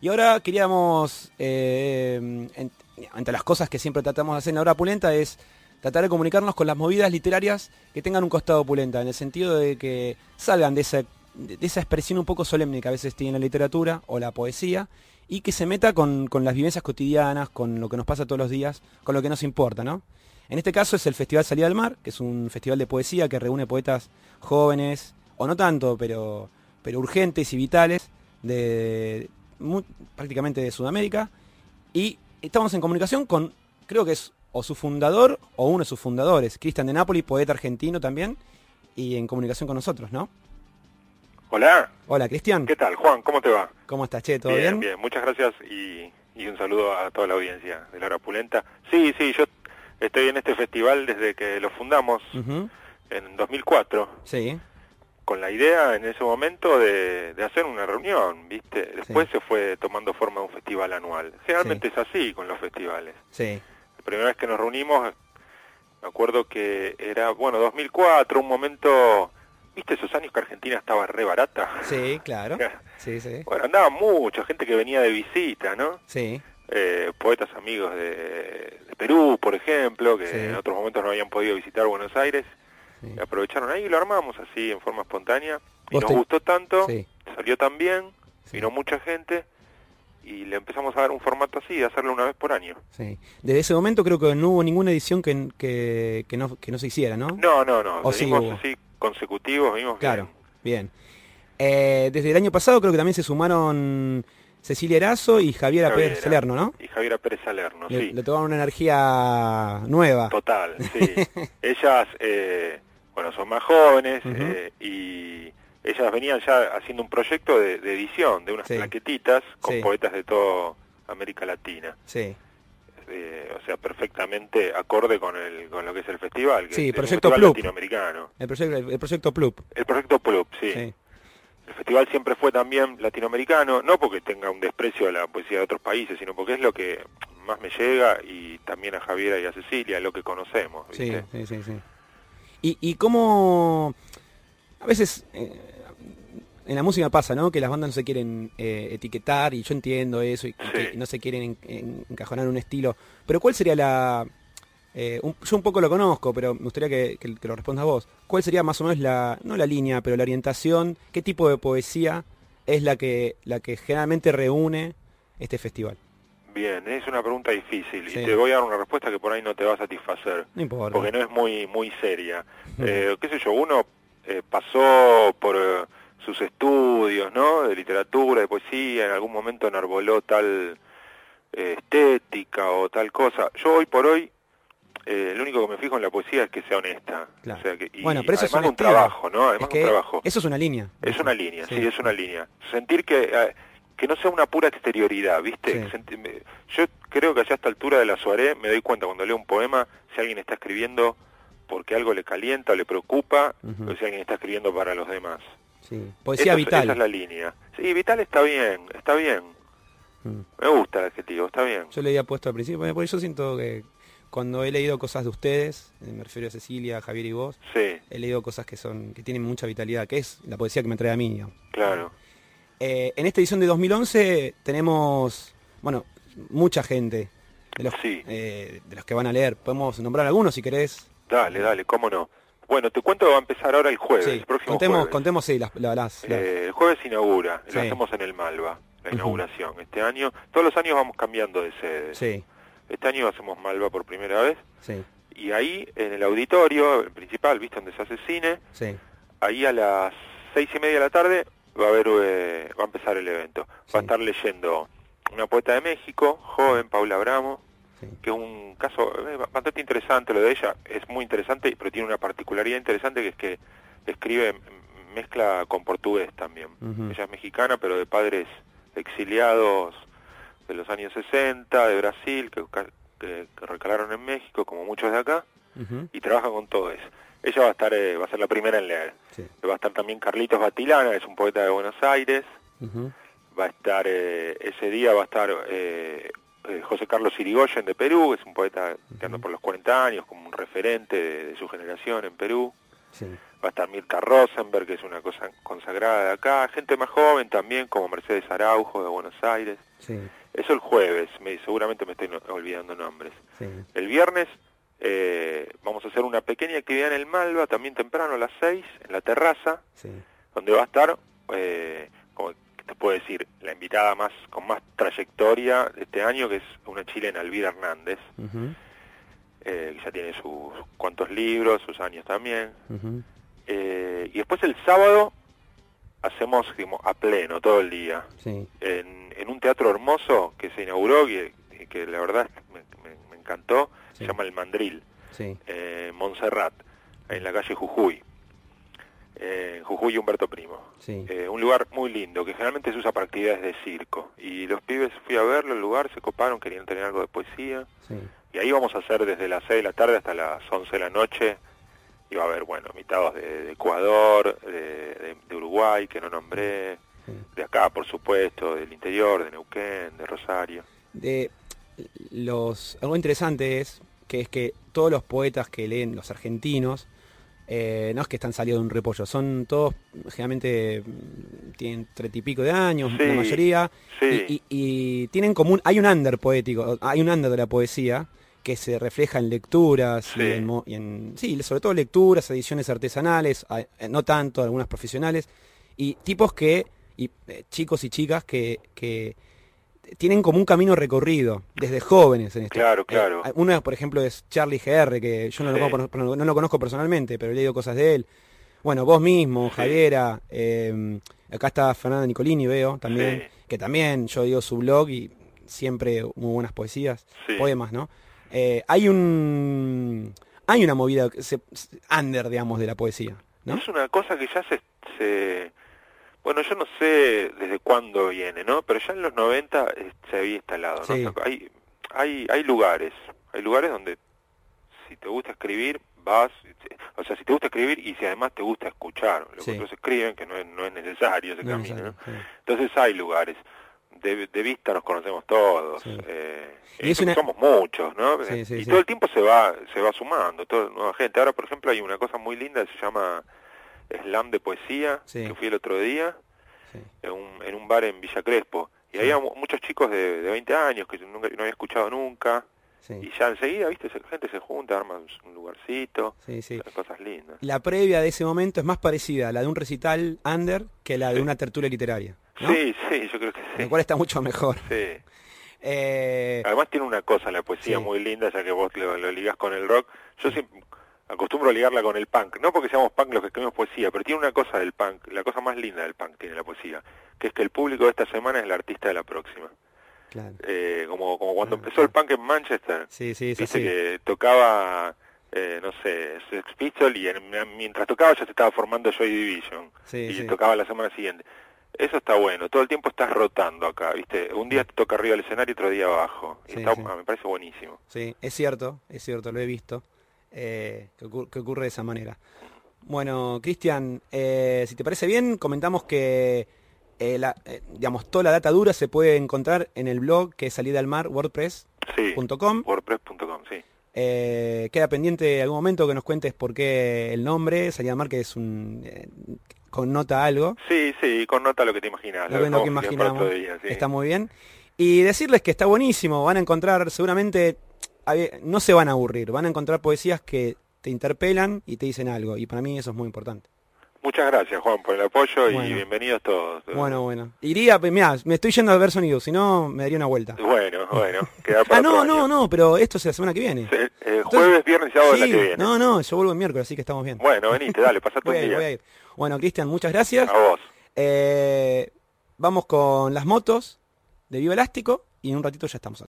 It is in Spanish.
Y ahora queríamos, eh, en- entre las cosas que siempre tratamos de hacer en la hora pulenta, es tratar de comunicarnos con las movidas literarias que tengan un costado pulenta, en el sentido de que salgan de esa, de esa expresión un poco solemne que a veces tiene la literatura o la poesía, y que se meta con, con las vivencias cotidianas, con lo que nos pasa todos los días, con lo que nos importa, ¿no? En este caso es el Festival Salida del Mar, que es un festival de poesía que reúne poetas jóvenes, o no tanto, pero, pero urgentes y vitales, de prácticamente de Sudamérica. Y estamos en comunicación con, creo que es o su fundador o uno de sus fundadores, Cristian de Napoli, poeta argentino también, y en comunicación con nosotros, ¿no? Hola, Hola, Cristian. ¿qué tal? Juan, ¿cómo te va? ¿Cómo estás, Che? ¿Todo bien? bien, muchas gracias y, y un saludo a toda la audiencia de La Hora Pulenta. Sí, sí, yo estoy en este festival desde que lo fundamos en 2004, Sí, con la idea en ese momento de, de hacer una reunión, ¿viste? Después se fue tomando forma de un festival anual. Generalmente es así con los festivales. sí, La primera vez que nos reunimos, me acuerdo que era, bueno, 2004, un momento... ¿Viste esos años que Argentina estaba re barata? sí, claro. Sí, sí, Bueno, andaba mucha gente que venía de visita, ¿no? sí, Eh, poetas amigos de, de Perú, por ejemplo, que Sí. en otros momentos no habían podido visitar Buenos Aires, sí. aprovecharon ahí y lo armamos así en forma espontánea. Y nos te- gustó tanto, Sí. salió tan bien, Sí. vino mucha gente, y le empezamos a dar un formato así, de hacerlo una vez por año. Sí. Desde ese momento creo que no hubo ninguna edición que, que, que no, que no se hiciera, ¿no? No, no, no, O venimos así consecutivos, venimos Claro, bien. bien. Eh, desde el año pasado creo que también se sumaron Cecilia Erazo y Javiera Pérez. Salerno, ¿no? Y Javiera Pérez Salerno, Le, sí. le tomaron una energía nueva. Total, sí. ellas, eh, bueno, son más jóvenes eh, y ellas venían ya haciendo un proyecto de, de edición de unas Sí. plaquetitas con Sí. poetas de toda América Latina. Sí, Eh, o sea, perfectamente acorde con, el, con lo que es el festival, que Sí, es un Proyecto festival Plup. latinoamericano. el proyecto, el proyecto Plup. El proyecto Plup, sí. Sí. El festival siempre fue también latinoamericano, no porque tenga un desprecio a la poesía de otros países, sino porque es lo que más me llega y también a Javiera y a Cecilia, lo que conocemos. Sí, ¿viste? sí, sí, sí. Y, y cómo a veces eh, en la música pasa, ¿no? Que las bandas no se quieren eh, etiquetar y yo entiendo eso y, Sí. no se quieren en- en- encajonar un estilo. Pero ¿cuál sería la... eh, un- yo un poco lo conozco, pero me gustaría que, que- que lo respondas vos. ¿Cuál sería más o menos la, no la línea, pero la orientación? ¿Qué tipo de poesía es la que, la que generalmente reúne este festival? Bien, es una pregunta difícil Sí. y te voy a dar una respuesta que por ahí no te va a satisfacer, No importa. porque no es muy muy seria. Eh, qué sé yo, uno eh, pasó por sus estudios, ¿no? De literatura, de poesía, en algún momento enarboló tal estética o tal cosa. Yo hoy por hoy, eh, lo único que me fijo en la poesía es que sea honesta. Claro. O sea, que, y bueno, pero eso es además de un trabajo, ¿no? Es Además de que un trabajo. Eso es una línea. Es una línea, sí. Sí. es una línea. Sentir que eh, que no sea una pura exterioridad, ¿viste? Sí. Senti- me- Yo creo que allá a esta altura de la soirée me doy cuenta cuando leo un poema si alguien está escribiendo porque algo le calienta o le preocupa Ujú. o si alguien está escribiendo para los demás. Sí. Poesía es- vital. Esa es la línea. Sí, vital está bien, está bien. Mm. Me gusta el adjetivo, está bien. Yo le había puesto al principio, porque yo siento que cuando he leído cosas de ustedes, eh, me refiero a Cecilia, Javier y vos, Sí, he leído cosas que son que tienen mucha vitalidad, que es la poesía que me trae a mí. digamos. claro. Eh, en esta edición de 2011 tenemos, bueno, mucha gente de los, Sí. eh, de los que van a leer. Podemos nombrar algunos si querés. Dale, dale, cómo no. Bueno, te cuento que va a empezar ahora el jueves, Sí, el próximo contemos, jueves. contemos sí, las, la- las- las- Eh, el jueves inaugura, Sí. lo hacemos en el Malva, la inauguración. Este año, todos los años vamos cambiando de sede. sí, Este año hacemos Malva por primera vez. sí, Y ahí, en el auditorio, el principal, ¿viste? Donde se hace cine, sí, ahí a las seis y media de la tarde va a haber, eh, va a empezar el evento. Va a estar leyendo una poeta de México, joven, Paula Bramo, sí. que es un caso eh, bastante interesante lo de ella, es muy interesante, pero tiene una particularidad interesante que es que escribe, mezcla con portugués también. Ella es mexicana, pero de padres exiliados de los años 60, de Brasil, que, ca- que- que recalaron en México, como muchos de acá, y trabaja con todo eso. Ella va a estar, eh, va a ser la primera en leer. sí, Va a estar también Carlitos Batilana, que es un poeta de Buenos Aires, va a estar eh, ese día va a estar eh, eh, José Carlos Irigoyen de Perú, que es un poeta que anda por los 40 años, como un referente de, de su generación en Perú. Va a estar Mirta Rosenberg, que es una cosa consagrada de acá. Gente más joven también, como Mercedes Araujo de Buenos Aires. Eso el jueves, me, seguramente me estoy olvidando nombres. El viernes eh, vamos a hacer una pequeña actividad en el Malva, también temprano a las 6, en la terraza, donde va a estar, eh, como te puedo decir, la invitada más con más trayectoria de este año, que es una chilena, Elvira Hernández, eh, que ya tiene sus cuantos libros, sus años también. y después el sábado hacemos a pleno todo el día, en, un teatro hermoso que se inauguró, y que la verdad me encantó, se llama El Mandril, eh, Montserrat, en la calle Jujuy. Eh, Jujuy Humberto Primo. Eh, un lugar muy lindo, que generalmente se usa para actividades de circo. Y los pibes, fui a verlo, el lugar, se coparon, querían tener algo de poesía. Y ahí vamos a hacer desde las 6 de la tarde hasta las 11 de la noche. Y va a haber, bueno, invitados de, Ecuador, de, Uruguay, que no nombré, de acá, por supuesto, del interior, de Neuquén, de Rosario. De los, algo interesante es que es que todos los poetas que leen los argentinos, eh, no es que están salidos de un repollo, son todos generalmente mm, tienen treinta y pico de años, la mayoría, y, tienen común, hay un under poético, hay un under de la poesía que se refleja en lecturas y, en, sí, sobre todo lecturas, ediciones artesanales, eh, no tanto, algunas profesionales, y tipos que, y eh, chicos y chicas que, que tienen como un camino recorrido desde jóvenes en esto. Claro, claro. Eh, uno, por ejemplo, es Charlie GR, que yo no, lo, conozco personalmente, pero he leído cosas de él. Bueno, vos mismo, Javiera, em, acá está Fernanda Nicolini, veo también, que también yo digo su blog y siempre muy buenas poesías, poemas, ¿no? Eh, hay un hay una movida se, under, digamos, de la poesía, ¿no? Es una cosa que ya se bueno, yo no sé desde cuándo viene, ¿no? Pero ya en los 90 eh, se había instalado, ¿no? hay, hay, hay lugares, hay lugares donde si te gusta escribir, vas, o sea, si te gusta escribir y si además te gusta escuchar lo que otros escriben, que no es, no es necesario ese camino, ¿no? Entonces hay lugares. De, de, vista nos conocemos todos, eh, y somos muchos, ¿no? y todo el tiempo se va se va sumando, toda nueva gente. Ahora, por ejemplo, hay una cosa muy linda que se llama slam de poesía, que fui el otro día, en, un, en, un, bar en Villa Crespo. Y había muchos chicos de, de 20 años que nunca, no había escuchado nunca. Y ya enseguida, viste, la gente se junta, arma un lugarcito, cosas lindas. La previa de ese momento es más parecida a la de un recital under que la de una tertulia literaria. Sí, sí, yo creo que sí. El cual está mucho mejor. Sí. Eh... Además tiene una cosa la poesía muy linda, ya que vos lo, lo ligás con el rock. Yo siempre, acostumbro a ligarla con el punk, no porque seamos punk los que escribimos poesía, pero tiene una cosa del punk, la cosa más linda del punk tiene la poesía, que es que el público de esta semana es el artista de la próxima. Claro. Eh, como, como cuando empezó el punk en Manchester, sí, sí, viste que tocaba, eh, no sé, Sex Pistol y mientras tocaba ya se estaba formando Joy Division y tocaba la semana siguiente. Eso está bueno, todo el tiempo estás rotando acá, ¿viste? Un día te toca arriba del escenario y otro día abajo. Y está, me parece buenísimo. Sí, es cierto, es cierto, lo he visto. Eh, que, ocurre de esa manera. Bueno, Cristian, eh, si te parece bien, comentamos que eh, la, digamos, toda la data dura se puede encontrar en el blog que es salida al mar, wordpress.com. wordpress.com, sí. queda pendiente algún momento que nos cuentes por qué el nombre, salida al mar, que es un... connota algo. Sí, sí, connota lo que te imaginas. Lo, que imaginamos. Está muy bien. Y decirles que está buenísimo, van a encontrar seguramente no se van a aburrir, van a encontrar poesías que te interpelan y te dicen algo, y para mí eso es muy importante. Muchas gracias, Juan, por el apoyo y bienvenidos todos. Bueno, bueno. Iría, mira, me estoy yendo a ver sonido, si no me daría una vuelta. Bueno, bueno. ah, no, no, no, pero esto es la semana que viene. Eh, jueves, viernes y sábado la que viene. No, no, yo vuelvo el miércoles, así que estamos bien. Bueno, venite, dale, pasate un día. Voy a ir. Bueno, Cristian, muchas gracias. A vos. Eh, vamos con las motos de Vivo Elástico y en un ratito ya estamos